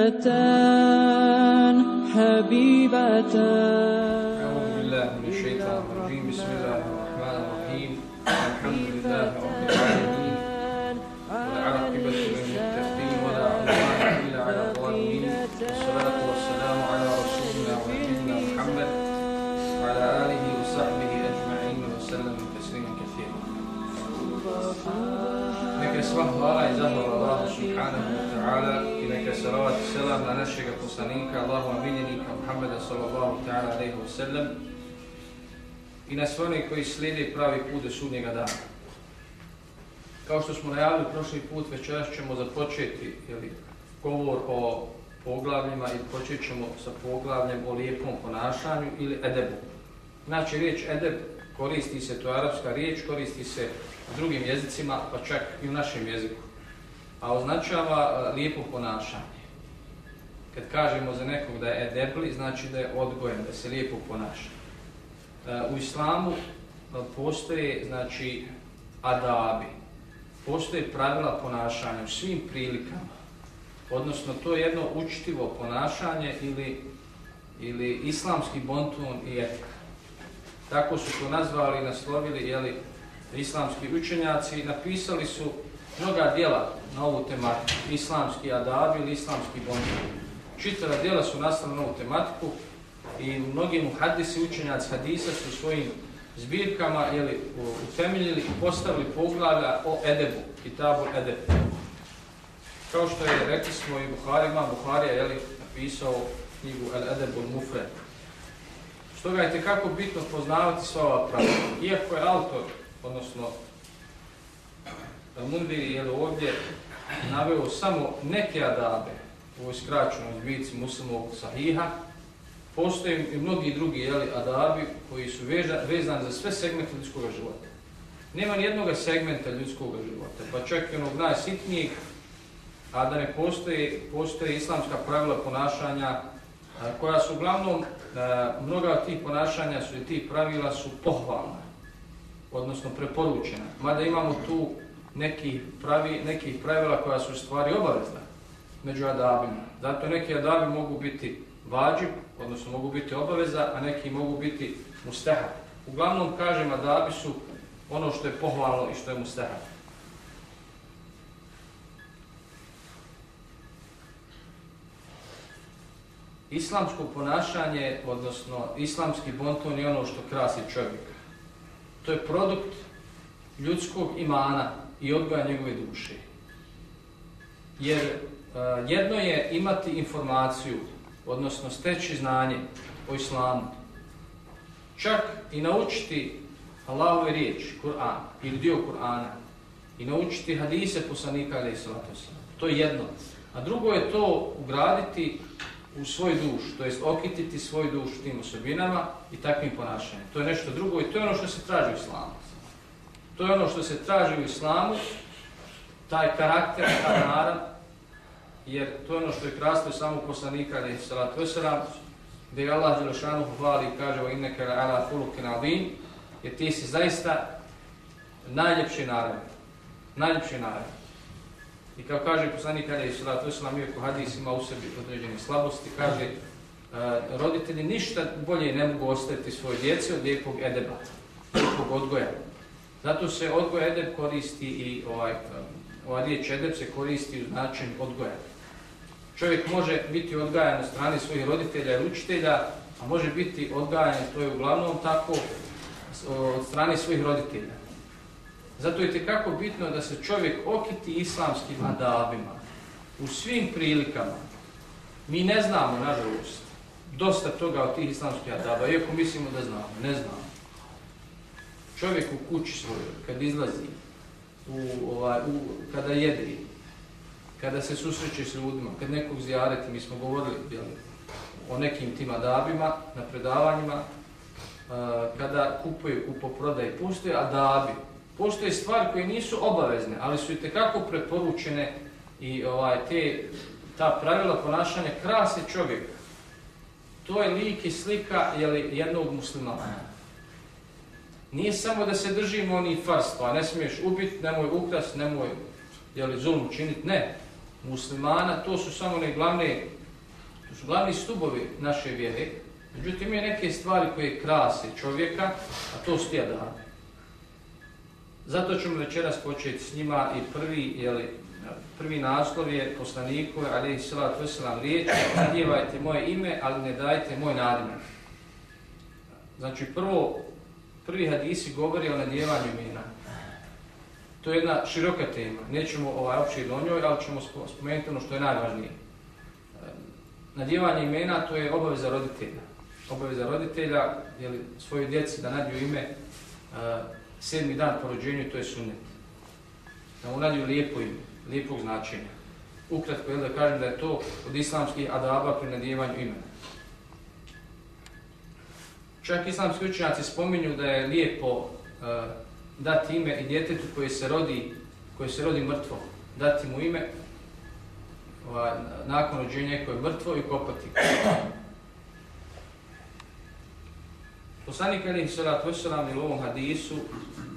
كلمتان حبيبتان. أعوذ بالله من الشيطان الرجيم. بسم الله الرحمن الرحيم. الحمد لله رب العالمين. والعاقبة للمتقين ولا عدوان إلا على الظالمين. والصلاة والسلام على رسولنا ونبينا محمد وعلى آله وصحبه أجمعين وسلم تسليما كثيرا. I zahvala Allahu subhanahu wa ta'ala. i neka salavat i selam na našeg poslanika, Allahu miljenika Muhammeda sallallahu ta'ala alaihi wa sallam i na sve one koji slijede pravi put do sudnjega dana. Kao što smo najavili prošli put, večeras ćemo započeti jeli, govor o poglavljima i počet ćemo sa poglavljem o lijepom ponašanju ili edebu. Znači, riječ edeb koristi se, to je arapska riječ, koristi se u drugim jezicima, pa čak i u našem jeziku. A označava e, lijepo ponašanje. Kad kažemo za nekog da je edebli, znači da je odgojen, da se lijepo ponaša. E, u islamu e, postoje, znači, adabi. Postoje pravila ponašanja u svim prilikama. Odnosno, to je jedno učitivo ponašanje ili, ili islamski bontun i etika. Tako su to nazvali i naslovili, jeli, islamski učenjaci napisali su mnoga djela na ovu tematiku, islamski adab ili islamski bonđe. Čitava djela su nastala na ovu tematiku i mnogi muhadisi učenjaci hadisa su svojim zbirkama jeli, utemeljili i postavili poglavlja o edebu, kitabu edebu. Kao što je rekli smo i Buharima, Buharija je napisao knjigu El Edebul Mufred. Stoga je tekako bitno poznavati sva ova pravila. Iako je autor odnosno Mundiri je ovdje naveo samo neke adabe u ovoj skraćenoj zbici muslimovog sahiha, postoje i mnogi drugi jeli, adabi koji su vezani za sve segmente ljudskog života. Nema nijednog segmenta ljudskog života, pa čak i onog najsitnijeg, a da ne postoje, postoje islamska pravila ponašanja koja su uglavnom, mnoga od tih ponašanja su i tih pravila su pohvalna odnosno preporučena. Mada imamo tu nekih, pravi, nekih pravila koja su stvari obavezna među adabima. Zato neki adabi mogu biti vađib, odnosno mogu biti obaveza, a neki mogu biti mustahab. Uglavnom, kažem, adabi su ono što je pohvalno i što je mustahab. Islamsko ponašanje, odnosno islamski bonton je ono što krasi čovjeka. To je produkt ljudskog imana i odgoja njegove duše. Jer uh, jedno je imati informaciju, odnosno steći znanje o islamu. Čak i naučiti Allahove riječi, Kur'an, ili dio Kur'ana, i naučiti hadise poslanika ili sallatu To je jedno. A drugo je to ugraditi u svoj duš, to jest okititi svoj duš tim osobinama i takvim ponašanjem. To je nešto drugo i to je ono što se traži u islamu. To je ono što se traži u islamu, taj karakter, ta narav, jer to je ono što je krasno samo poslanika, ali salatu wasalam, gdje je Allah Đelešanu hvali i kaže o inneke ala fulukin albin, jer ti si zaista najljepši narav. Najljepši narav. I kao kaže poslanik kada je salatu iako hadis ima u sebi određene slabosti, kaže uh, roditelji ništa bolje ne mogu ostaviti svoje djece od lijepog edeba, lijepog odgoja. Zato se odgoj edep koristi i ovaj, ova riječ edep se koristi u značenju odgoja. Čovjek može biti odgajan na strani svojih roditelja i učitelja, a može biti odgajan, to je uglavnom tako, od strane svojih roditelja. Zato je tekako bitno da se čovjek okiti islamskim adabima u svim prilikama. Mi ne znamo, nažalost, dosta toga od tih islamskih adaba, iako mislimo da znamo, ne znamo. Čovjek u kući svojoj, kad izlazi, u, ovaj, u, kada jede, kada se susreće s ljudima, kad nekog zjareti, mi smo govorili jel, o nekim tim adabima na predavanjima, uh, kada kupuju, kupoprodaje, postoje adabi, postoje stvari koje nisu obavezne, ali su i tekako preporučene i ovaj te ta pravila ponašanja krase čovjeka. To je lik i slika jeli, jednog muslimana. Nije samo da se držimo oni farstva, pa ne smiješ ubiti, nemoj ukras, nemoj jeli, zulum činiti, ne. muslimana, to su samo one glavne, to su glavni stubovi naše vjere. Međutim, je neke stvari koje krase čovjeka, a to su tijadane. Zato ćemo večeras početi s njima i prvi, jeli, prvi naslov je poslaniku, ali i salatu wasalam, riječ, nadjevajte moje ime, ali ne dajte moj nadimak. Znači, prvo, prvi hadisi govori o nadjevanju imena. To je jedna široka tema. Nećemo ovaj opće do njoj, ali ćemo spomenuti ono što je najvažnije. Nadjevanje imena to je obaveza roditelja. Obaveza roditelja je svoje djeci da nadju ime uh, sedmi dan po rođenju, to je sunnet. Da mu nadju lijepo ime, lijepog značenja. Ukratko je da kažem da je to od islamskih adaba pri nadjevanju imena. Čak islamski učenjaci spominju da je lijepo uh, dati ime i djetetu koji se rodi, koji se rodi mrtvo, dati mu ime ovaj, nakon rođenja koje je mrtvo i kopati. Poslanik Ali Salat Veselam u ovom hadisu,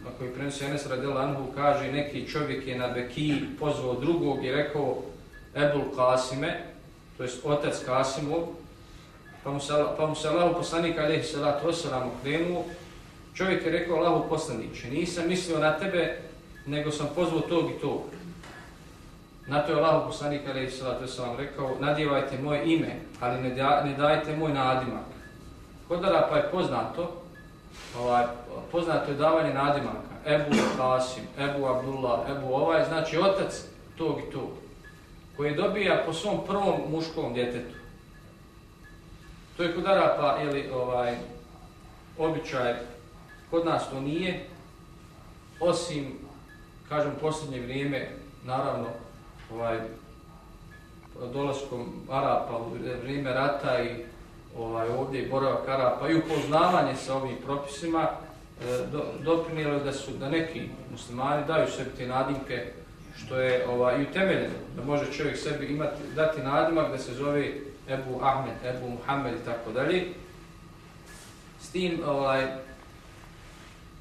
a koji prenosi Enes Radel Anhu, kaže neki čovjek je na Beki pozvao drugog i rekao Ebul Kasime, to jest otac Kasimov, pa mu se, pa mu se Allah poslanik Ali salatu wasalam okrenuo Čovjek je rekao Allahu poslaniče, nisam mislio na tebe, nego sam pozvao tog i tog. Na to je Allahu poslanik, ali salatu wasalam rekao, nadjevajte moje ime, ali ne, da, ne dajte moj nadimak. Kod Arapa je poznato, ovaj, poznato je davanje nadimaka. Ebu Kasim, Ebu Abdullah, Ebu ovaj, znači otac tog i tog, koji dobija po svom prvom muškom djetetu. To je kod Arapa, ili ovaj, običaj. Kod nas to nije, osim, kažem, posljednje vrijeme, naravno, ovaj, dolaskom Arapa u vrijeme rata i ovaj, ovdje i boravak Arapa i upoznavanje sa ovim propisima, e, do, doprinijelo da su da neki muslimani daju sebi te nadimke, što je ovaj, i utemeljeno, da može čovjek sebi imati, dati nadimak da se zove Ebu Ahmed, Ebu Muhammed i tako dalje. S tim, ovaj,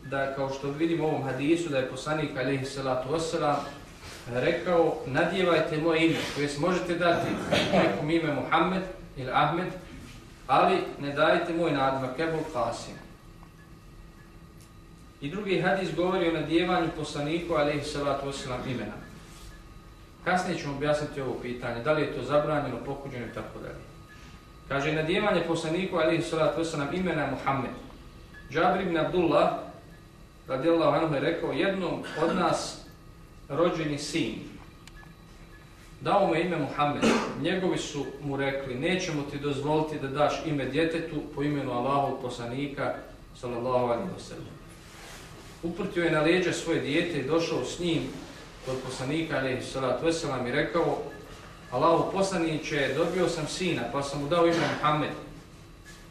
da kao što vidimo u ovom hadisu da je poslanik alejhi salatu wasalam rekao nadjevajte moje ime koje možete dati nekom ime Muhammed ili Ahmed ali ne dajte moj nadimak Ebu Qasim i drugi hadis govori o nadjevanju poslaniku alejhi salatu wasalam imena kasnije ćemo objasniti ovo pitanje da li je to zabranjeno pokuđeno i tako dalje. Kaže nadjevanje poslaniku alejhi salatu vesselam imena Muhammed. Džabir ibn Abdullah radijallahu anhu je rekao, jednom od nas rođeni sin, dao mu ime Muhammed, njegovi su mu rekli, nećemo ti dozvoliti da daš ime djetetu po imenu Allahov poslanika, sallallahu alaihi wasallam. Uprtio je na leđa svoje dijete i došao s njim kod poslanika, alaihi salatu wasalam i rekao, Allahov poslaniće, dobio sam sina, pa sam mu dao ime Muhammed,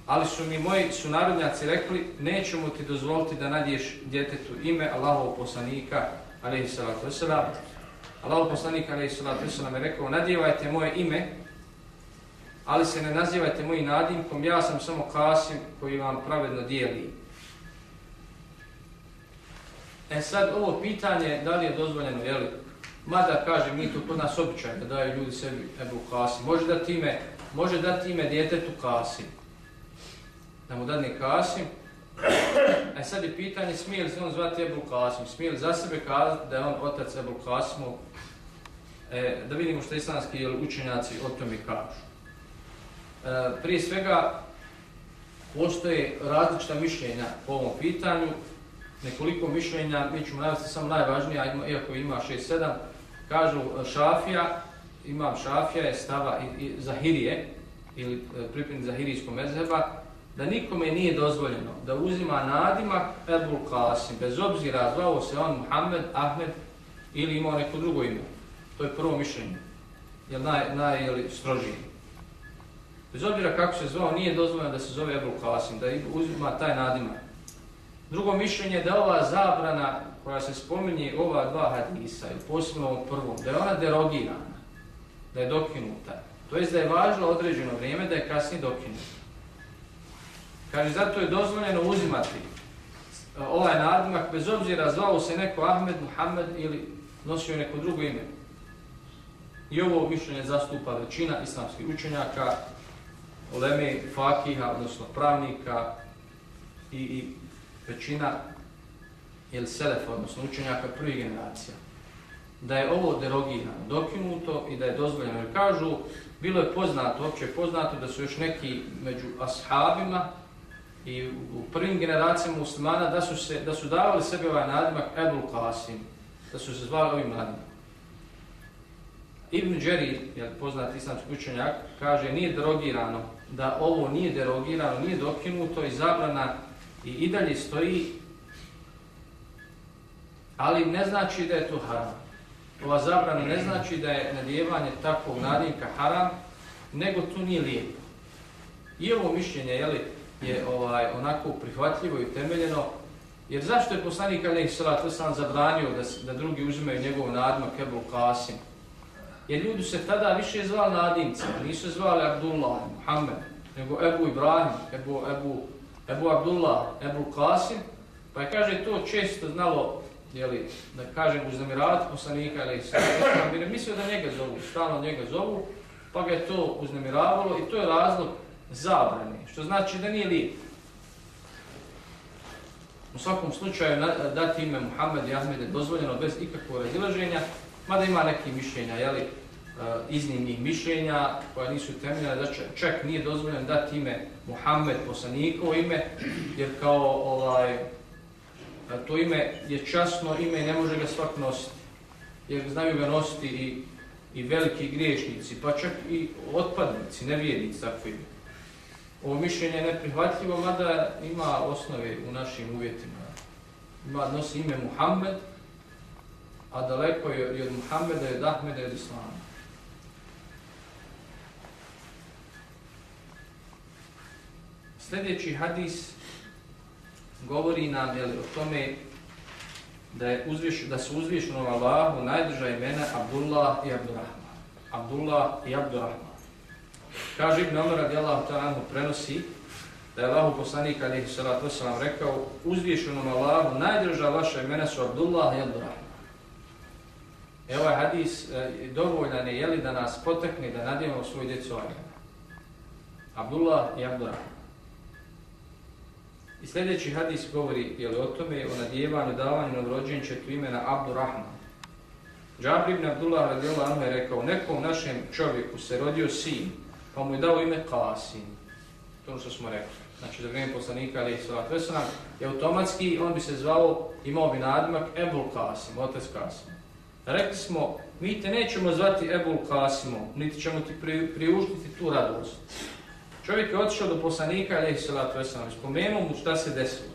ali su mi moji sunarodnjaci rekli nećemo ti dozvoliti da nadiješ djetetu ime Allahov poslanika alaihi salatu wasalam Allahov poslanik alaihi salatu vesselam je rekao nadjevajte moje ime ali se ne nazivajte mojim nadimkom ja sam samo Kasim koji vam pravedno dijeli. E sad ovo pitanje da li je dozvoljeno je mada kaže mi to kod nas običaj da daju ljudi sebi Ebu Kasim može da time može da time djetetu Kasim da mu dadne Kasim. E sad je pitanje, smije li se on zvati Ebul Kasim? Smije li za sebe kazati da je on otac Ebul Kasimu? E, da vidimo što islamski učenjaci o tome kažu. E, prije svega, postoje različita mišljenja po ovom pitanju. Nekoliko mišljenja, mi ćemo navesti samo najvažnije, iako ima 6-7, kažu Šafija, imam Šafija je stava i, i Zahirije, ili e, pripremni Zahirijskog mezheba, da nikome nije dozvoljeno da uzima nadimak Ebul Qasim, bez obzira zvao se on Muhammed, Ahmed ili imao neko drugo ime. To je prvo mišljenje, je naj, naj jeli, strožije. Bez obzira kako se zvao, nije dozvoljeno da se zove Ebul Qasim, da uzima taj nadimak. Drugo mišljenje je da ova zabrana koja se spominje ova dva hadisa, ili posebno ovom prvom, da je ona derogirana, da je dokinuta. To je da je važno određeno vrijeme da je kasnije dokinuta. Kaže, zato je dozvoljeno uzimati e, ovaj nadimak, bez obzira zvao se neko Ahmed, Muhammed ili nosio neko drugo ime. I ovo mišljenje zastupa većina islamskih učenjaka, uleme, fakiha, odnosno pravnika i, i većina ili selefa, odnosno učenjaka prvih generacija. Da je ovo derogirano, dokinuto i da je dozvoljeno. Jer kažu, bilo je poznato, opće poznato da su još neki među ashabima i u prvim generacijama muslimana da su, se, da su davali sebi ovaj nadimak Ebul Qasim, da su se zvali ovim nadimak. Ibn Đerir, je poznat islamski učenjak, kaže nije derogirano, da ovo nije derogirano, nije dokinuto i zabrana i i dalje stoji, ali ne znači da je to haram. Ova zabrana ne znači da je nadjevanje takvog nadimka haram, nego to nije lijepo. I ovo mišljenje je, li, je ovaj onako prihvatljivo i temeljeno, jer zašto je poslanik Ali Salat sam zabranio da, da drugi uzimaju njegov nadimak Ebu Qasim? Jer ljudi se tada više zvali nadimci, nisu zvali Abdullah, Muhammed, nego Ebu Ibrahim, Ebu, Ebu, Ebu Abdullah, Ebu Qasim, pa je kaže to često znalo, jeli, da kažem uznemiravati poslanika ali se, jer je mislio da njega zovu, stalno njega zovu, pa ga je to uznemiravalo i to je razlog zabrane, što znači da nije lijep. U svakom slučaju dati ime Muhammed i Ahmed je dozvoljeno bez ikakvog razilaženja, mada ima neki mišljenja, jeli, Eh, iznimnih mišljenja koja nisu temeljena da čak nije dozvoljeno dati ime Muhammed poslanikovo ime, jer kao ovaj, eh, to ime je časno ime i ne može ga svak nositi. Jer znaju ga nositi i, i veliki griješnici, pa čak i otpadnici, nevjernici takvo ime. Ovo mišljenje je neprihvatljivo, mada ima osnove u našim uvjetima. Ima nosi ime Muhammed, a daleko je i od Muhammeda i od Ahmeda i od Islama. Sljedeći hadis govori nam jeli, o tome da, je uzviš, da su uzvišenom Allahu najdrža imena Abdullah i Abdurrahman. Abdullah i Abdurrahman. Kaže Ibn Omer radijallahu ta'ala prenosi da je Allahu poslanik alihi salatu wasalam rekao uzvišenom Allahu najdrža vaša imena su Abdullah i Abdurrahman. Evo ovaj hadis e, dovoljan je jeli, da nas potekne da nadijemo svoj djecu ovaj Abdullah i Abdurrahman. I sljedeći hadis govori jeli, o tome, o nadjevanju, davanju novorođenčetu imena Abdurrahman. Džabri ibn Abdullah radijallahu anhu je rekao, nekom našem čovjeku se rodio sin, pa mu je dao ime Qasim. To ono što smo rekli. Znači, za vrijeme poslanika, ali salatu wasalam, je automatski, on bi se zvao, imao bi nadimak Ebul Qasim, otec Qasim. Rekli smo, mi te nećemo zvati Ebul Qasimom, niti ćemo ti pri, priuštiti tu radost. Čovjek je otišao do poslanika, ali salatu wasalam, spomenuo mu šta se desilo.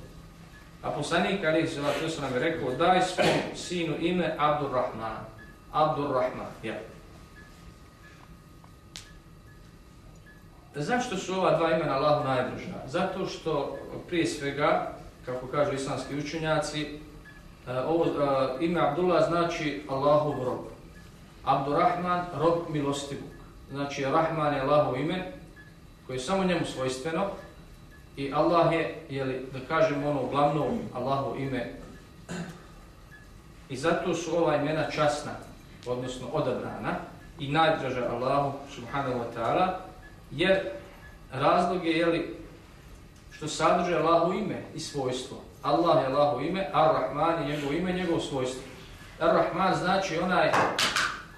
A poslanik, ali salatu wasalam, je rekao, daj svom sinu ime Abdurrahman. Abdurrahman, ja. Zašto su ova dva imena Allahu najbliža? Zato što prije svega, kako kažu islamski učenjaci, e, ovo e, ime Abdullah znači Allahov rob. Abdurrahman, rob milostivog. Znači, Rahman je Allahov ime, koje je samo njemu svojstveno, i Allah je, jeli, da kažemo ono glavno Allahu ime, i zato su ova imena časna, odnosno odabrana, i najdraža Allahu subhanahu wa ta'ala, jer razlog je jeli, što sadrže Allahu ime i svojstvo. Allah je Allahu ime, Ar-Rahman je njegov ime, njegov svojstvo. Ar-Rahman znači onaj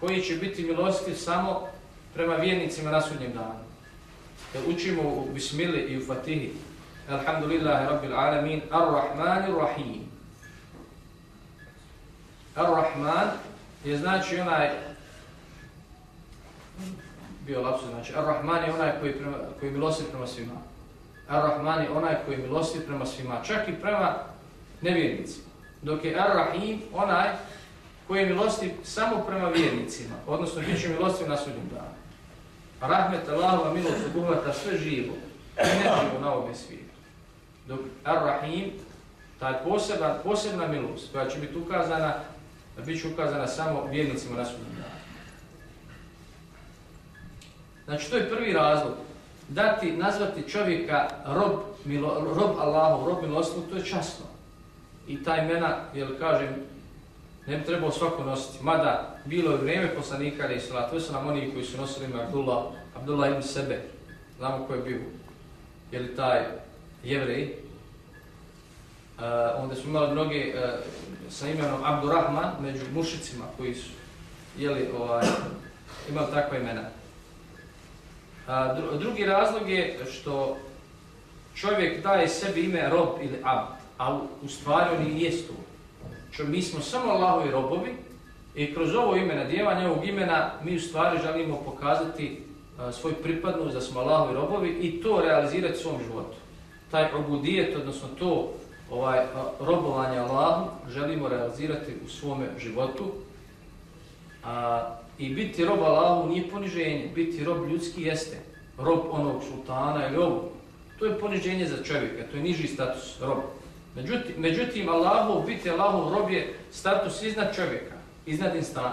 koji će biti milostiv samo prema vjernicima na sudnjem danu. Kad učimo u Bismillah i u Fatihi, Alhamdulillahi Rabbil Alamin, Ar-Rahman Ar-Rahim. Ar-Rahman je znači onaj bio lapsus, znači Ar-Rahman je onaj koji, prema, koji milosti prema svima. Ar-Rahman je onaj koji milosti prema svima, čak i prema nevjernicima. Dok je Ar-Rahim onaj koji milosti samo prema vjernicima, odnosno bit će milosti na sudnjem danu. Rahmet Allahova milost obuhvata sve živo i neživo na ovome svijetu. Dok Ar-Rahim, taj posebna, posebna milost koja će biti ukazana, bit će ukazana samo vjernicima na sudnjem danu. Znači, to je prvi razlog. Dati, nazvati čovjeka rob, milo, rob Allahov, rob milostnog, to je časno. I ta imena, jel kažem, Ne bi trebao svako nositi. Mada, bilo je vrijeme poslanika, ali to su nam oni koji su nosili ime Abdullah, Abdullah ibn sebe. Znamo ko je bio. Je li taj jevrej? Uh, onda su imali mnoge uh, sa imenom Abdurrahman među mušicima koji su jeli, ovaj, imali takva imena. A, dru, drugi razlog je što čovjek daje sebi ime rob ili abd, ali u stvari on i jest to. Što mi smo samo Allahovi robovi i kroz ovo ime, nadjevanje ovog imena, mi u stvari želimo pokazati e, a, svoj pripadnost da smo Allahovi robovi i to realizirati u svom životu. Taj obudijet, odnosno to ovaj e, robovanje Allahu, želimo realizirati u svome životu. A, I biti rob Allahu nije poniženje, biti rob ljudski jeste. Rob onog sultana ili ovog. To je poniženje za čovjeka, to je niži status rob. Međutim, međutim Allahu, biti Allahov rob je status iznad čovjeka, iznad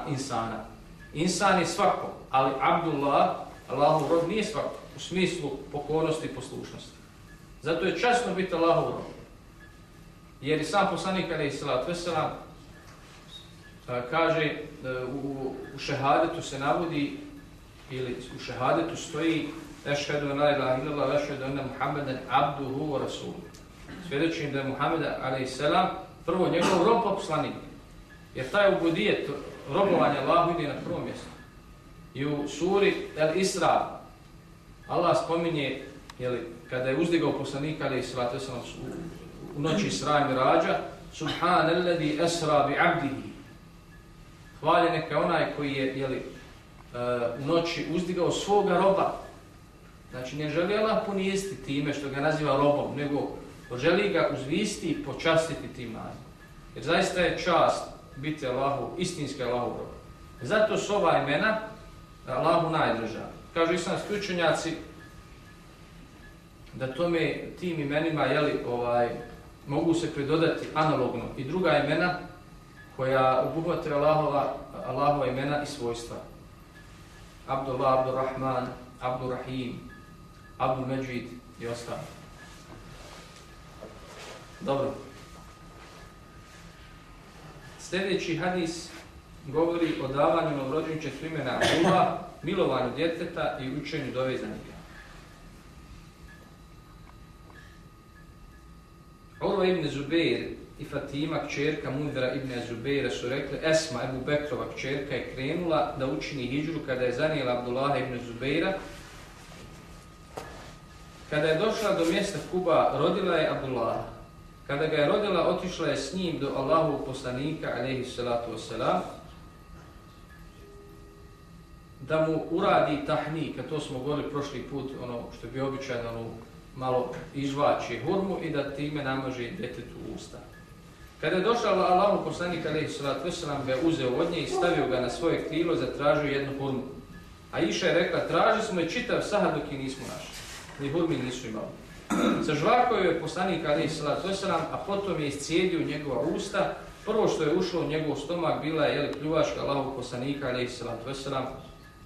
insana. Insan je svako, ali Abdullah, Allahov rob nije svako, u smislu pokornosti i poslušnosti. Zato je časno biti Allahov rob. Jer i sam poslanik Ali Salat Veselam kaže e, u, u šehadetu se navodi ili u šehadetu stoji ešhedu na ilaha illallah ešhedu na Muhammeden abduhu wa rasuluhu Svjedočim da je Muhammed Ali Salam prvo njegov rob poslanik. Jer taj ubudijet robovanja Allahu ide na prvom mjestu. I u suri El Isra Allah spominje jeli, kada je uzdigao poslanika Ali svate sam u noći Isra i Mirađa, Subhan asra bi abdihi. Hvalje neka onaj koji je jeli, eh, u noći uzdigao svoga roba. Znači ne želi Allah ponijesti time što ga naziva robom, nego želi ga uzvisti i počastiti tim nazivom. Jer zaista je čast biti Allahu, istinski Allahu rob. Zato su ova imena Allahu najdrža. Kažu islamski učenjaci da tome tim imenima jeli, ovaj, mogu se pridodati analogno i druga imena koja obuhvate Allahova, Allahova imena i svojstva. Abdullah, Abdurrahman, Abdurrahim, Abdul Međid i ostalo. Dobro. Sljedeći hadis govori o davanju novrođenče imena Abdullah, milovanju djeteta i učenju dovezanika. Urva ibn Zubeir i Fatima, kćerka Munvera ibn Zubeira, su rekli Esma, Ebu Bekrova kćerka, je krenula da učini hijđru kada je zanijela Abdullah ibn Zubeira. Kada je došla do mjesta Kuba, rodila je Abdullah. Kada ga je rodila, otišla je s njim do Allahu poslanika, alaihi salatu wasalam, da mu uradi tahnika, to smo govorili prošli put, ono što je bio običajno, ono, malo izvači hurmu i da time namaže detetu usta. Kada je došao Allahu poslanik alejhi salatu vesselam ga uzeo od nje i stavio ga na svoje krilo, zatražio jednu hurmu. A Iša je rekla: "Traži smo je čitav sahar dok je nismo našli. Ni hurmi nisu imali." Zažvakao je poslanik Ali salatu vesselam, a potom je iscijedio njegova usta. Prvo što je ušlo u njegov stomak bila je pljuvačka Allahu poslanika Ali salatu vesselam,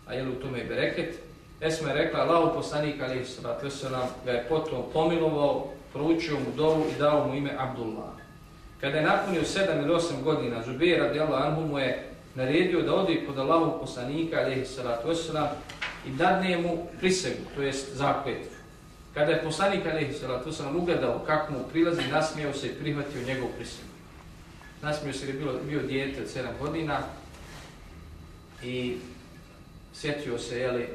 a je u tome bereket. Esma je rekla, Allahu poslanik Ali sallatu wasallam ga je potom pomilovao, proučio mu dovu i dao mu ime Abdullah. Kada je napunio 7 ili 8 godina, Zubir radijallahu anhu mu je naredio da odi kod Allahu poslanika alaihi sallatu wasallam i dadne mu prisegu, to jest zakletvu. Kada je poslanik Alihi Salatu wasallam ugledao kako mu prilazi, nasmijao se i prihvatio njegov prisegu. Nasmijao se je bilo, bio dijete od 7 godina i sjetio se, jeli,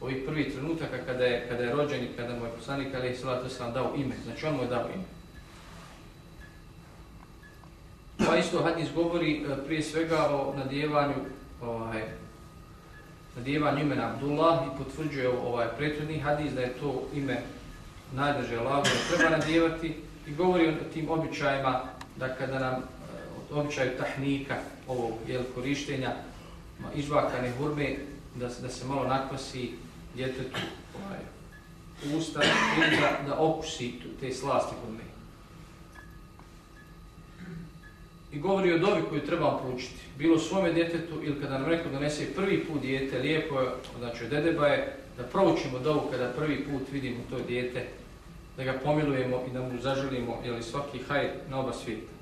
ovih prvih trenutaka kada je, kada je rođen i kada mu je poslanik Alihi Salatu sam dao ime. Znači on mu je dao ime. Pa isto hadis govori e, prije svega o nadjevanju ovaj, nadjevanju imena Abdullah i potvrđuje ovaj prethodni hadis da je to ime najdrže Allahu da treba nadjevati i govori o tim običajima da kada nam eh, običaju tahnika ovog jel, korištenja izvakane hurme da, da se malo nakvasi djetetu ovaj, usta ili da, da okusi te slasti hurme. I govori o dobi koju trebamo proučiti. Bilo svome djetetu ili kada nam neko donese prvi put djete, lijepo je, znači od dedeba je, da proučimo dovu kada prvi put vidimo to djete, da ga pomilujemo i da mu zaželimo jeli, svaki hajr na oba svijeta.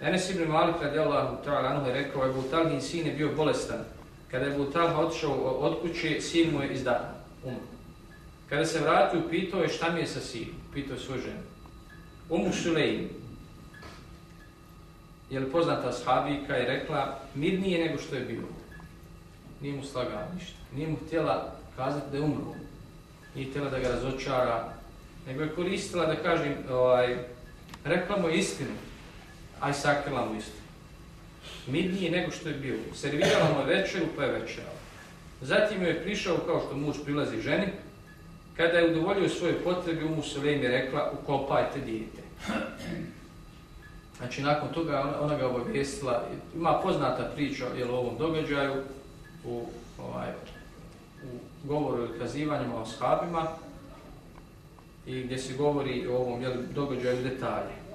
Enes ibn Malik radijallahu ta'ala anhu je rekao, Ebu Talhin sin je bio bolestan. Kada je Ebu Talha otišao od kuće, sin mu je izdan, umro. Kada se vratio, pitao je šta mi je sa sinom, pitao je svoju ženu. Umu Sulejim, je li poznata sahabika i rekla, mirnije nego što je bilo. Nije mu slagala ništa. Nije mu htjela kazati da je umro. Nije htjela da ga razočara. Nego je koristila da kažem, ovaj, rekla mu istinu, aj sakrila mu istinu. Midnije nego što je bilo. Servirala mu večeru, pa je večerala. Zatim je prišao kao što muž prilazi ženi. Kada je udovoljio svoje potrebe, umu Sulejm je rekla, ukopajte dijete. Znači, nakon toga ona, ona ga obavijestila, ima poznata priča jel, o ovom događaju u, ovaj, u govoru i kazivanjima o shabima i gdje se govori o ovom jel, događaju detalje.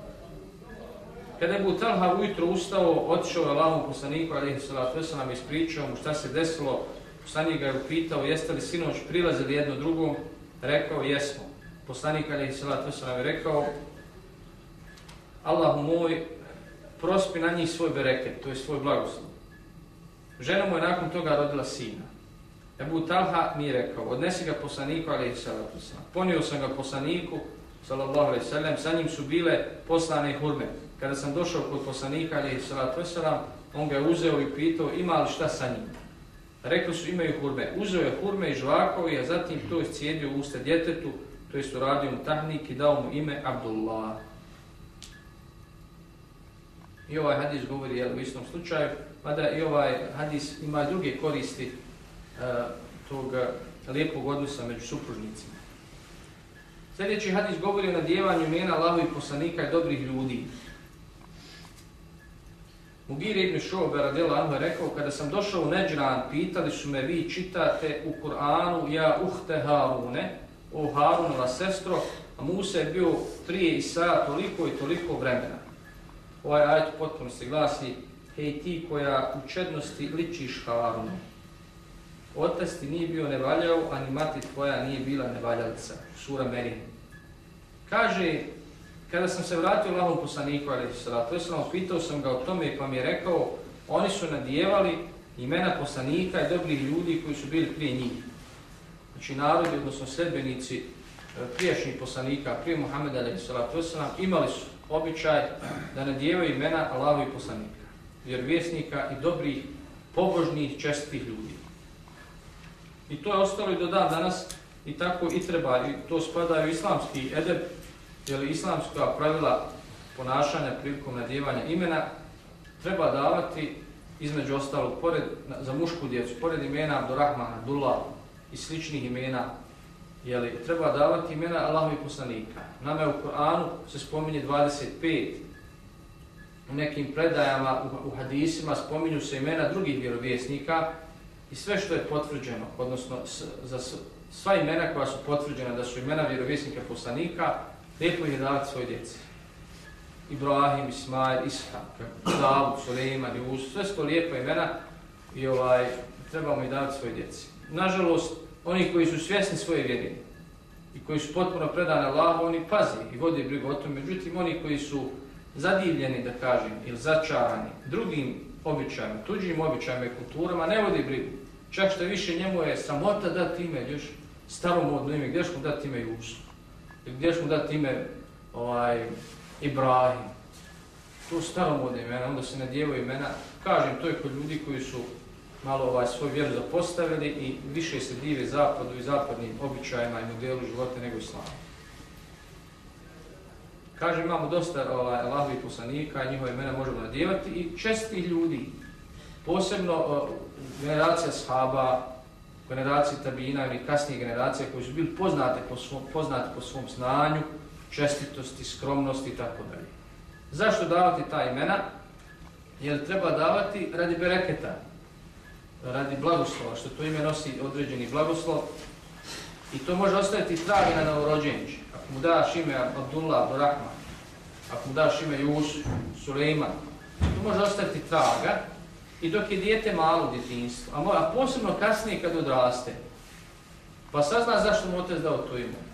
Kada je Butalha ujutro ustao, otišao je Allahom poslaniku, ali se nam ispričao mu šta se desilo, poslanik ga je upitao, jeste li sinoć prilazili jedno drugom, rekao, jesmo. Poslanik ali se veselam, je rekao, Allah moj, prospi na njih svoj bereket, to je svoj blagoslov. Žena mu je nakon toga rodila sina. Ebu Talha mi je rekao, odnesi ga poslaniku, ali i salatu sam. Ponio sam ga poslaniku, sallallahu alaihi sallam, sa njim su bile poslane hurme. Kada sam došao kod poslanika, ali i salatu sallam, on ga je uzeo i pitao, ima li šta sa njim? Rekli su, imaju hurme. Uzeo je hurme i žvakovi, a zatim to je cijedio u usta djetetu, to je uradio mu tahnik i dao mu ime Abdullah. I ovaj hadis govori jel, u istom slučaju, mada i ovaj hadis ima druge koristi E, tog lijepog odnosa među supružnicima. Sljedeći hadis govori o nadjevanju imena Allahovih poslanika i dobrih ljudi. Mugir ibn Šobe radijela Anhu je rekao, kada sam došao u Neđran, pitali su me, vi čitate u Kur'anu, ja uhte Harune, o Harunova sestro, a Musa je bio prije i sada toliko i toliko vremena ovaj ajet potpuno se glasi hej ti koja u čednosti ličiš Harunu. Otac ti nije bio nevaljao, ani mati tvoja nije bila nevaljalica. Sura Merin. Kaže, kada sam se vratio Allahom poslaniku, ali to je sam pitao sam ga o tome pa mi je rekao, oni su nadjevali imena poslanika i dobrih ljudi koji su bili prije njih. Znači narodi, odnosno sredbenici e, prijašnjih poslanika, prije Muhammeda, ali imali su običaj da nadjevaju imena Allahovi poslanika, vjerovjesnika i dobrih, pobožnih, čestitih ljudi. I to je ostalo i do dan danas i tako i treba, i to spada u islamski edeb, jer islamska pravila ponašanja prilikom nadjevanja imena treba davati između ostalog, pored, za mušku djecu, pored imena Abdurrahman, Abdullah i sličnih imena jeli, treba davati imena Allahovi poslanika. Nama je u Koranu se spominje 25. U nekim predajama, u, u hadisima spominju se imena drugih vjerovjesnika i sve što je potvrđeno, odnosno s, za s, sva imena koja su potvrđena da su imena vjerovisnika poslanika, lijepo je davati svoje djeci. Ibrahim, Ismail, Ishak, Davud, Suleiman, Jus, sve su to lijepo imena i ovaj, trebamo i davati svoje djeci. Nažalost, oni koji su svjesni svoje vjere i koji su potpuno predane Allahu, oni pazi i vode brigu o tom. Međutim, oni koji su zadivljeni, da kažem, ili začarani drugim običajima, tuđim običajima i kulturama, ne vodi brigu. Čak što više njemu je samota dati ime, još staromodno ime, gdje mu dati ime Jusuf? Gdje mu dati ime ovaj, Ibrahim? To staromodne imena, onda se nadjevaju imena. Kažem, to je kod ljudi koji su malo ovaj svoj vjeru zapostavili i više se dive zapadu i zapadnim običajima i modelu života nego islamu. Kaže, imamo dosta ovaj, Allahovi poslanika, njihove imena možemo nadjevati i česti ljudi, posebno uh, generacija shaba, generacije tabina ili kasnije generacije koji su bili poznate po svom, poznate po svom znanju, čestitosti, skromnosti i tako dalje. Zašto davati ta imena? Jer treba davati radi bereketa, radi blagoslova, što to ime nosi određeni blagoslov. I to može ostaviti travi na novorođenči. Ako mu daš ime Abdullah, Abdurrahman, ako mu daš ime Jusuf, Suleiman, to može ostaviti traga i dok je dijete malo djetinjstvo, a, a posebno kasnije kad odraste, pa sazna zašto mu otec dao to ime.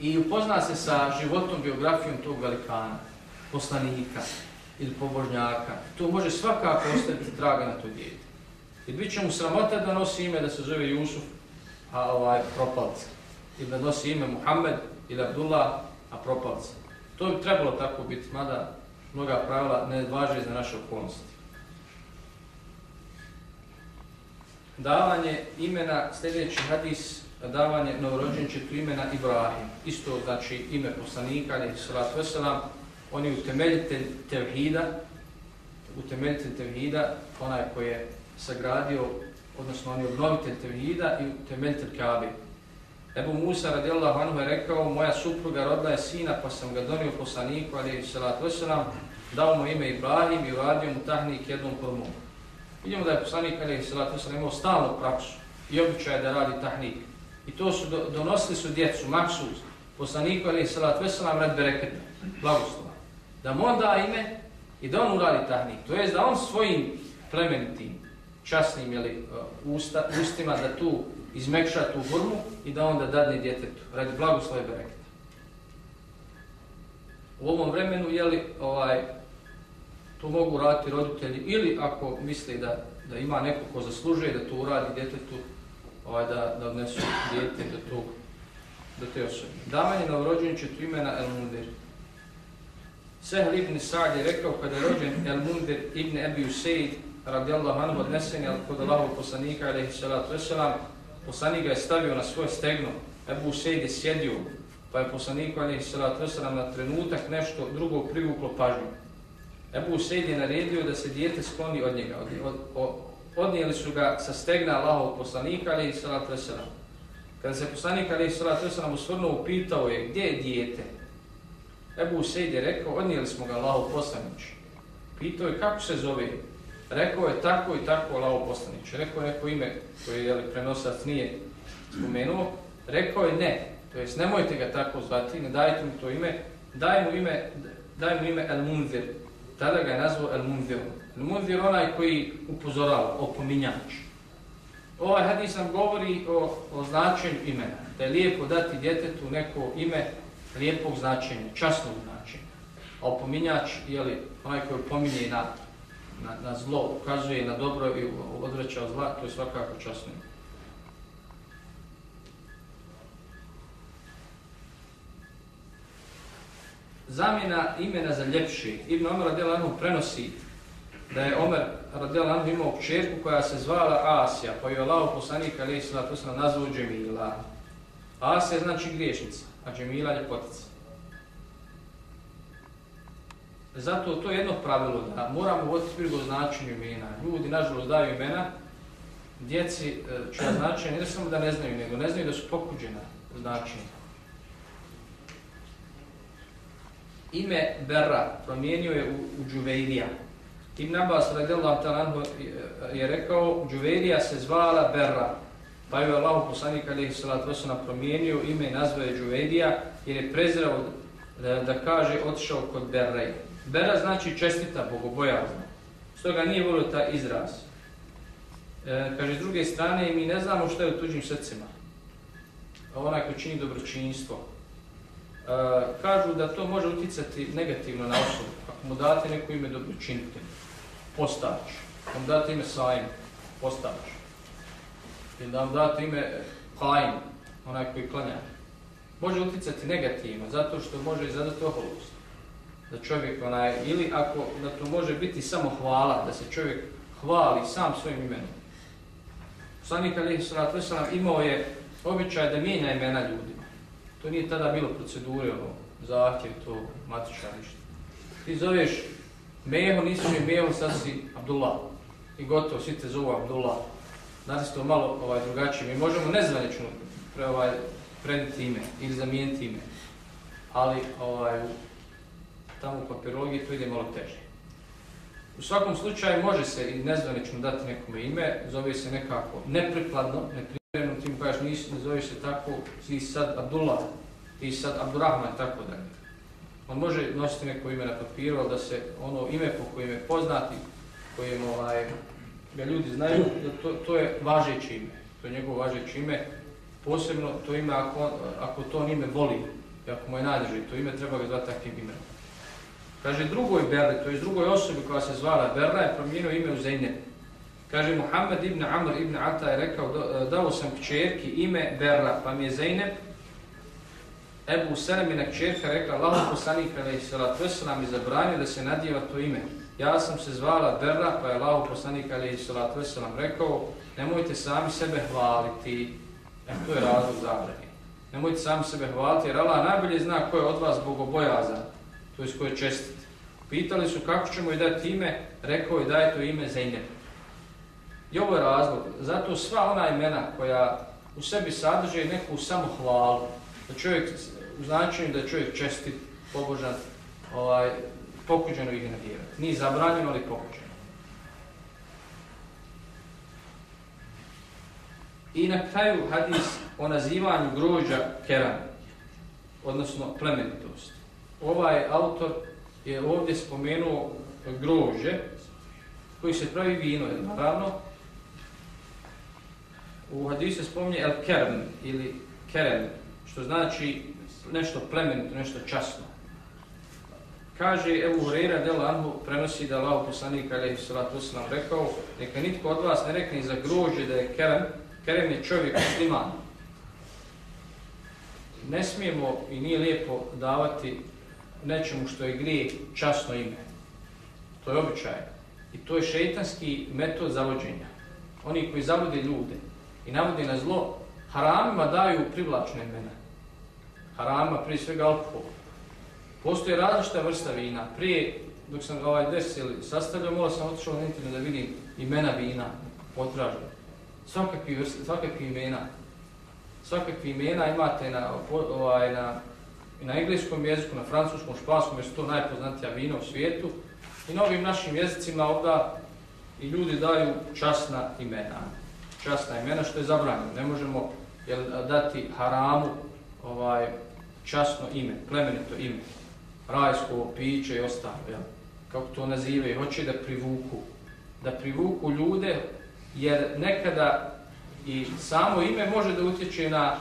i upozna se sa životom, biografijom tog velikana, poslanika ili pobožnjaka. To može svakako ostaviti traga na to dijete. I bit će mu sramota da nosi ime da se zove Jusuf, a ovaj propalca. Ili da nosi ime Muhammed ili Abdullah, a propalca. To bi trebalo tako biti, mada mnoga pravila ne važe za naše okolnosti. Davanje imena, sljedeći hadis, davanje novorođenčetu imena Ibrahim. Isto znači ime poslanika, ali salatu veselam, on je utemeljitelj tevhida, utemeljitelj tevhida, onaj koji je sagradio, odnosno on je obnovitelj tevhida i utemeljitelj Kabe. Ebu Musa radijallahu anhu je rekao, moja supruga rodila je sina, pa sam ga donio poslaniku, ali je salatu wasalam, dao mu ime Ibrahim i uradio mu tahnik jednom prvom. Vidimo da je poslanik, ali je salatu wasalam, imao stalnu praksu i običaj da radi tahnik. I to su, donosili su djecu, maksuz, poslaniku, ali je salatu wasalam, rad bereketa, blagoslova. Da mu on da ime i da on uradi tahnik. To je da on svojim plemenitim, časnim jeli, uh, usta, ustima da tu izmekša tu hurmu i da onda dadne djetetu, radi blagoslove bereketa. U ovom vremenu, jeli, ovaj, to mogu raditi roditelji ili ako misli da, da ima neko ko zaslužuje da to uradi djetetu, ovaj, da, da odnesu djete do, tog, do te osobe. Davanje na urođenčetu imena El Mundir. Sehl ibn Sa'd je rekao kada je rođen El Mundir ibn Ebi Useid radijallahu anhu odnesen je kod Allahov poslanika alaihi salatu wasalam poslanik ga je stavio na svoje stegno, Ebu Sejd je sjedio, pa je poslanik Ali Salat wasalam na trenutak nešto drugo privuklo pažnju. Ebu Sejd je naredio da se dijete skloni od njega. Od, od, od, odnijeli su ga sa stegna Allahov poslanika Ali Salat wasalam. Kada se poslanik Ali Salat wasalam usvrnuo, pitao je gdje je dijete. Ebu Sejd je rekao, odnijeli smo ga Allahov poslanić. Pitao je kako se zove. Rekao je tako i tako Allaho poslaniče. Rekao je neko ime koje je prenosac nije spomenuo. Rekao je ne. To jest nemojte ga tako zvati, ne dajte mu to ime. Daj mu ime, daj mu ime El Munzir. Tada ga je nazvao El Munzirom. El Munzir onaj koji upozorava, opominjač. Ovaj hadis nam govori o, o značenju imena. Da je lijepo dati djetetu neko ime lijepog značenja, časnog značenja. A opominjač je li onaj koji opominje na na, na zlo, ukazuje na dobro i odvraća zla, to je svakako časno. Zamjena imena za ljepši. Ibn Omer radijal prenosi da je Omer radijal imao čerku koja se zvala Asija, pa je Allah poslanik ali je to se nazvao Džemila. Asija znači griješnica, a Džemila ljepotica. Zato to je jedno pravilo da moramo voditi brigu o značenju imena. Ljudi, nažalost, daju imena, djeci e, čija čuje značenje, ne samo da ne znaju, nego ne znaju da su pokuđena značenja. Ime Berra promijenio je u, u Džuveirija. Ibn Abbas radijallahu ta'ala je rekao, Džuveirija se zvala Berra. Pa je Allah poslanik alaihi salatu wasalam promijenio ime i nazvao je Džuveirija jer je prezirao da, da kaže otišao kod Berreja. Bera znači čestita, bogobojazna. Stoga nije volio ta izraz. E, kaže, s druge strane, mi ne znamo što je u tuđim srcima. Onaj ko čini dobročinstvo. E, kažu da to može uticati negativno na osobu. Ako mu date neko ime dobročinitelj, postać. Ako mu date ime sajim, postać. Ili da mu date ime kajim, onaj koji klanja. Može uticati negativno, zato što može izadati oholost da čovjek onaj, ili ako da to može biti samo hvala, da se čovjek hvali sam svojim imenom. Poslanik Ali Salatu Veselam imao je običaj da mijenja imena ljudima. To nije tada bilo procedure, ono, zahtjev, to matiča ništa. Ti zoveš Meho, nisi mi Meho, sad si Abdullah. I gotovo, svi te zovu Abdullah. Znači to malo ovaj, drugačije. Mi možemo nezvanično pre, ovaj, prediti ime ili zamijeniti ime. Ali ovaj, tamo u papirologiji to ide malo teže. U svakom slučaju može se i nezvanično dati nekome ime, zove se nekako neprikladno, neprimjerno, tim pa kažeš nisi, ne zove se tako, si sad Abdullah, ti sad Abdurrahman, tako da. On može nositi neko ime na papiru, ali da se ono ime po kojem je poznati, kojem ovaj, ga ljudi znaju, da to, to je važeće ime, to je njegovo važeće ime, posebno to ime ako, ako to ime voli, I ako mu je najdrži to ime, treba ga zvati takvim imenom. Kaže, drugoj Berli, to je drugoj osobi koja se zvala Berla, je promijenio ime u Zeynep. Kaže, Muhammed ibn Amr ibn Ata je rekao, e, dao sam kćerki ime Berla, pa mi je Zeynep. Ebu Selemina kćerka rekla, Allah poslanik alaih salatu wasalam je zabranio da se nadjeva to ime. Ja sam se zvala Berla, pa je Allah poslanik alaih salatu wasalam rekao, nemojte sami sebe hvaliti, jer to je razlog zabranje. Nemojte sami sebe hvaliti, jer Allah najbolje zna ko je od vas bogobojazan, to je koje čestit. Pitali su kako ćemo i dati ime, rekao je daj to ime Zeynep. I ovo je razlog, zato sva ona imena koja u sebi sadrže neku samohvalu, da čovjek, u značenju da je čovjek čestit, pobožan, ovaj, pokuđeno ih nadjevati. Nije zabranjeno, ali pokuđeno. I na kraju hadis o nazivanju grožđa keran, odnosno plemenitost. Ovaj autor je ovdje spomenuo grožđe koji se pravi vino, naravno. U hadisu spominje el kern ili keren, što znači nešto plemenito, nešto časno. Kaže Ebu Hureyra del Anhu prenosi da Allah poslanik alaihi sallatu wasallam rekao neka nitko od vas ne rekne za grožđe da je keren, keren je čovjek musliman. Ne smijemo i nije lijepo davati nečemu što je grije časno ime. To je običaj. I to je šeitanski metod zavođenja. Oni koji zavode ljude i navode na zlo, haramima daju privlačne imena. Harama, prije svega alkohol. Postoje različita vrsta vina. Prije, dok sam ovaj desili sastavljao, mola sam otišao na internet da vidim imena vina, potražno. Svakakvi, vrsta, svakakvi imena. Svakakvi imena imate na, ovaj, na i na engleskom jeziku, na francuskom, španskom, jer su to najpoznatija vina u svijetu. I na ovim našim jezicima ovda i ljudi daju časna imena. Časna imena što je zabranjeno. Ne možemo jel, dati haramu ovaj časno ime, plemenito ime, rajsko piće i ostalo, jel? kako to nazivaju, hoće da privuku, da privuku ljude, jer nekada i samo ime može da utječe na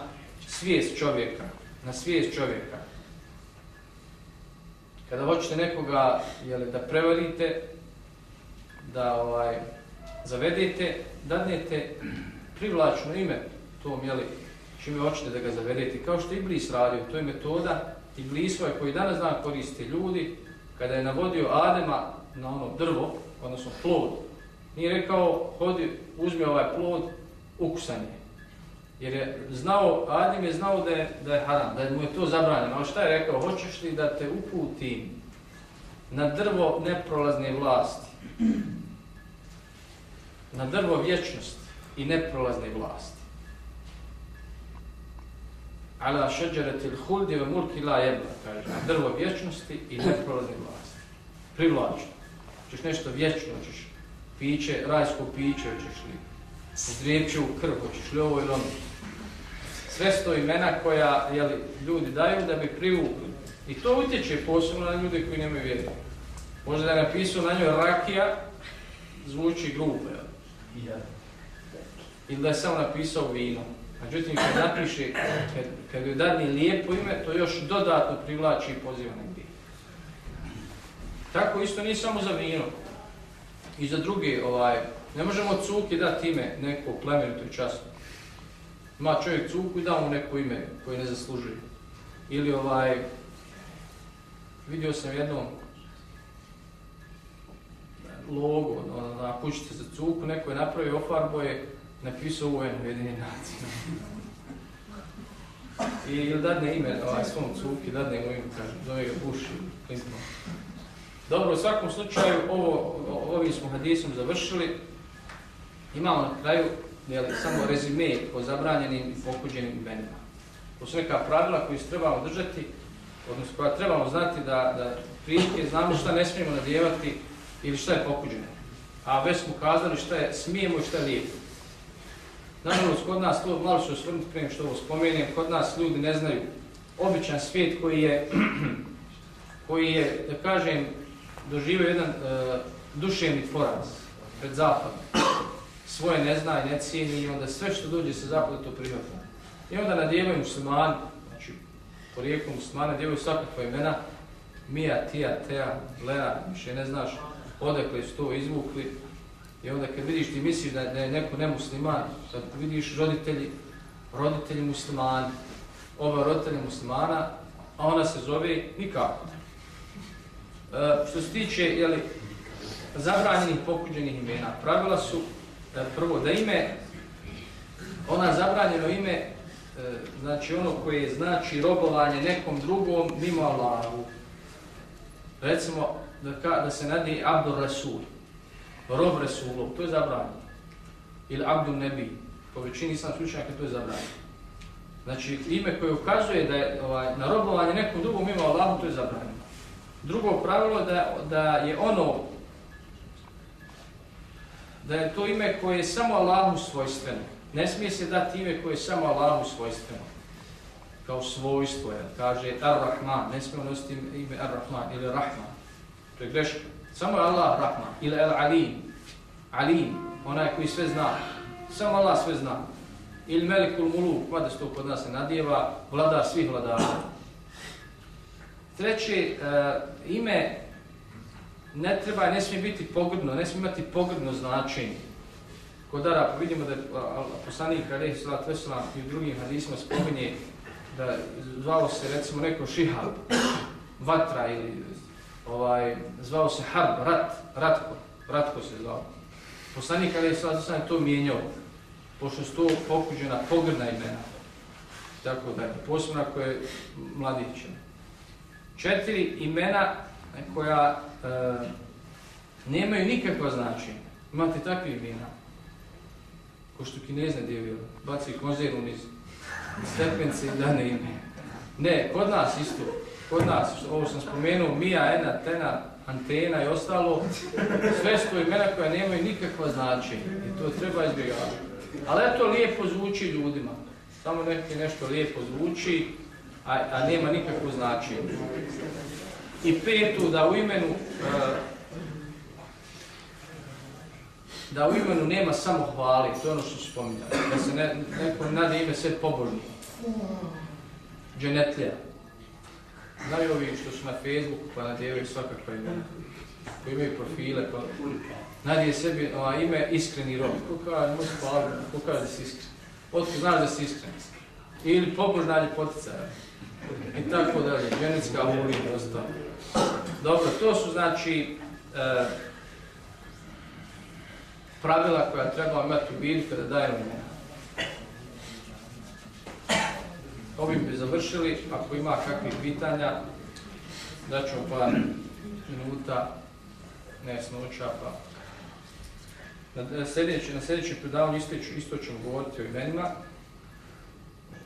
svijest čovjeka, na svijest čovjeka. Kada hoćete nekoga jeli, da prevarite, da ovaj, zavedete, dadnete privlačno ime tom, jeli, čime hoćete da ga zavedete. Kao što Iblis radio, to je metoda Iblisova koji danas dan koriste ljudi, kada je navodio Adema na ono drvo, odnosno plod, nije rekao, hodi, uzmi ovaj plod, ukusan je. Jer je znao, Adem je znao da je, da je haram, da mu je to zabranjeno. On šta je rekao, hoćeš li da te uputim na drvo neprolazne vlasti, na drvo vječnosti i neprolazne vlasti. Ala šeđeretil huldi ve mulki la jebla, kaže, na drvo vječnosti i neprolazne vlasti. Privlačno. Hoćeš nešto vječno, hoćeš piće, rajsko piće, hoćeš li zdrijepće u krv, hoćeš li ovo ili ono sve sto imena koja jeli, ljudi daju da bi privukli. I to utječe posebno na ljude koji nemaju vjeru. Možda da je napisao na njoj rakija, zvuči grubo. Ja. Ili da je samo napisao vino. Međutim, kad napiše, kad, kad joj dadni lijepo ime, to još dodatno privlači i poziva negdje. Tako isto nije samo za vino. I za druge, ovaj, ne možemo cuki dati ime neko plemenito i časno ima čovjek cuku i da mu neko ime koje ne zaslužuje. Ili ovaj, vidio sam jednom logo ono, ono, na, na kućice za cuku, neko je napravio ofarboje, napisao u UN Ujedinje nacije. I ili dadne ime ovaj, svom cuki, dadne mu ime, kaže, zove ga Bush ili Dobro, u svakom slučaju, ovo, ovim smo hadisom završili. Imamo na kraju jeli, samo rezime o zabranjenim i pokuđenim imenima. To su neka pravila koju se trebamo držati, odnosno koja trebamo znati da, da prilike znamo šta ne smijemo nadjevati ili šta je pokuđeno. A već smo kazali šta je smijemo i šta je lijepo. Nažalost, kod nas, to malo ću osvrnuti prije što ovo spomenem, kod nas ljudi ne znaju običan svijet koji je, koji je, da kažem, doživio jedan e, duševni poraz pred zapadom svoje ne zna i ne cijeni i onda sve što dođe se zapada to privatno. I onda nadjevaju muslimani, znači porijekom muslimana djeluju svakakva imena, Mija, Tija, Teja, Lena, više ne znaš odakle su to izvukli. I onda kad vidiš ti misliš da, da je neko nemusliman, sad vidiš roditelji, roditelji muslimani, ova roditelja muslimana, a ona se zove nikako. E, što se tiče jeli, zabranjenih pokuđenih imena, pravila su da prvo da ime, ona zabranjeno ime, e, znači ono koje znači robovanje nekom drugom mimo Allahu. Recimo da, ka, da se nadi Abdul Rasul, rob Rasulov, to je zabranjeno. Ili Abdul Nebi, po većini sam slučajaka to je zabranjeno. Znači ime koje ukazuje da je ovaj, na robovanje nekom drugom mimo Allahu, to je zabranjeno. Drugo pravilo je da, da je ono da je to ime koje je samo Allahu svojstveno. Ne smije se dati ime koje je samo Allahu svojstveno. Kao svojstvo, jel? kaže Ar-Rahman, ne smije nositi ime Ar-Rahman ili Rahman. To je greška. Samo je Allah Rahman ili Al-Alim. Alim, onaj koji sve zna. Samo Allah sve zna. Ili Melikul Muluk, mada se to kod nas ne nadjeva, vladar svih vladara. Treće, e, ime ne treba, ne smije biti pogrdno, ne smije imati pogrdno značenje. Kod Arapa vidimo da poslanik Aleyhi Salat Veselam i u drugim hadisima spominje da zvalo se recimo neko šihab, vatra ili ovaj, zvao se harb, rat, ratko, ratko se zvao. Poslanik Aleyhi Salat Veselam je to mijenjao, pošto su to pokuđena pogrdna imena. Tako da je, posebno ako je mladićena četiri imena koja e, nemaju nikakva značenja. Imate takve imena. Ko što kinezne djevile, baci konzervu niz stepence i dane ime. Ne, kod nas isto. Kod nas, ovo sam spomenuo, Mija, Ena, Tena, Antena i ostalo, sve su imena koja nemaju nikakva značenja. I to treba izbjegavati. Ali to lijepo zvuči ljudima. Samo neki nešto lijepo zvuči, a, a nema nikakvo značenje. I petu, da u imenu uh, da u imenu nema samo hvali, to je ono što se spominja, da se ne, neko nade ime sve pobožni. Dženetlija. Znaju ovi što su na Facebooku pa nadjevaju svakakva imena, koji imaju profile, pa nadje sebi ova, ime iskreni rob. Ko kaže, moj hvala, ko kaže da si iskren? Otko znaš da si iskren? Ili pobožna ljepotica i tako dalje, genetska ulija ostalo. Dobro, to su znači e, pravila koja treba imati u vidu kada dajemo imena. Ovim bi završili, ako ima kakvih pitanja, daćemo par minuta, ne pa na sljedećem na sljedećem predavanju isto, isto ćemo govoriti o imenima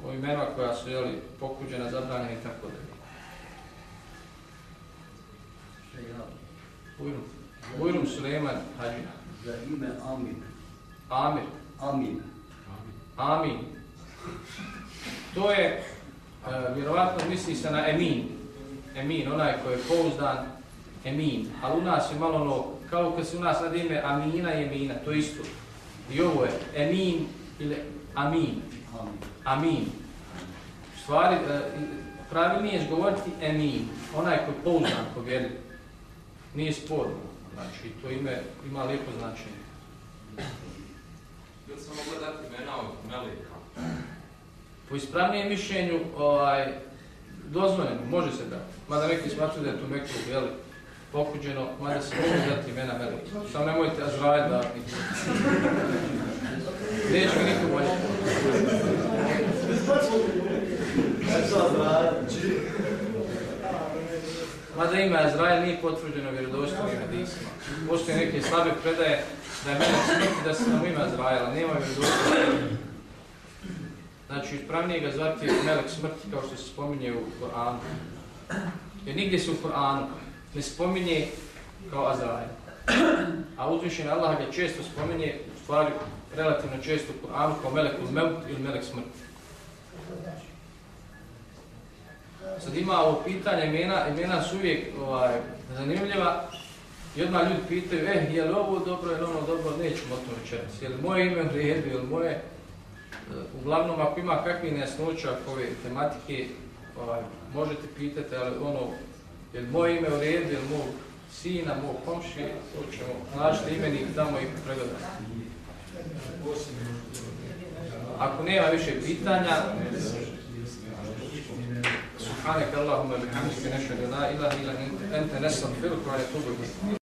o imenima koja su jeli, pokuđena, zabranjena i tako dalje. Bujrum. Suleiman Hađina. Za ime Amin. Amir. Amin. Amin. To je, uh, vjerovatno misli se na Emin. Emin, onaj koji je pouzdan, Emin. Ali u nas je malo ono, kao kad se u nas nad ime Amina i Emina, to isto. I ovo je Emin ili Amin. Amin. U stvari, e, pravilnije je govoriti Emin, onaj koji je pouzdan ko vjeri. Nije sporno. Znači, to ime ima lijepo značenje. Jel sam mogla dati imena od Melika? Po ispravnijem mišljenju, ovaj, dozvoljeno, može se da. Mada neki smatruju da je to meko, jeli, pokuđeno, mada se može dati imena Melika. Samo nemojte Azrael da... Neće mi niko bolje. Mada ima Azrael nije potvrđeno vjerodostojnim hadisima. Postoje neke slabe predaje da je mene smrti da se nam ima Azraela, nema vjerodostojnih. Znači, ispravnije ga zvati melek smrti kao što se spominje u Koranu. Jer nigdje se u Koranu ne spominje kao Azrael. A uzvišen Allah ga često spominje, u stvari relativno često u Koranu kao melek ulmeut ili melek smrti. Sad ima ovo pitanje, imena, imena su uvijek ovaj, zanimljiva i odmah ljudi pitaju, eh, je li ovo dobro, je li ono dobro, nećemo o tom je li moje ime vrijedi, je li moje... E, uglavnom, ako ima kakvi nesnučak ove tematike, ovaj, možete pitati, ali ono, je li moje ime vrijedi, je li mog sina, mog komši, to ćemo našli imenik, tamo i pregledati. Ako nema više pitanja, سبحانك اللهم وبحمدك نشهد أن لا إله إلا أنت نستغفرك ونتوب إليك.